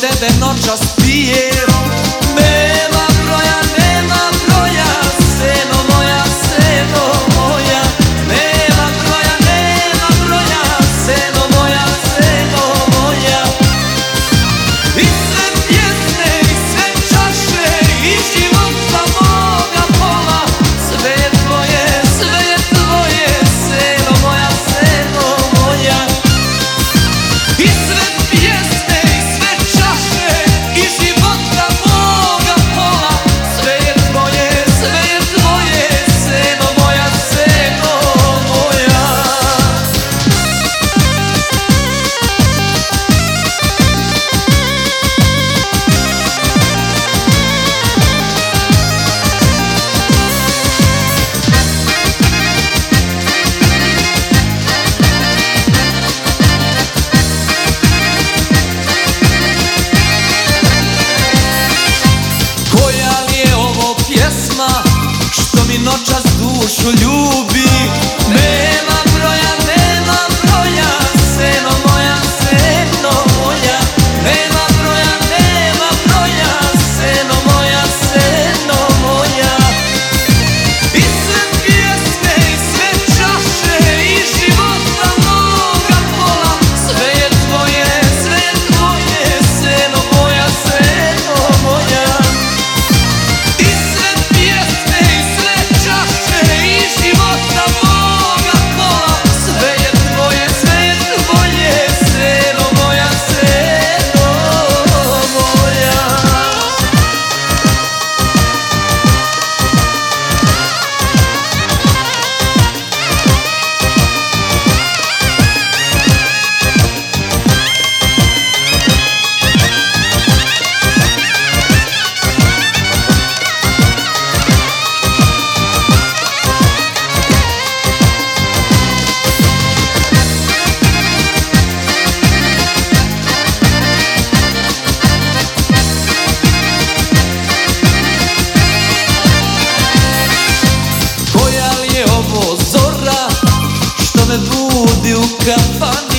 tebe not just Nema нашу любовь. do cafone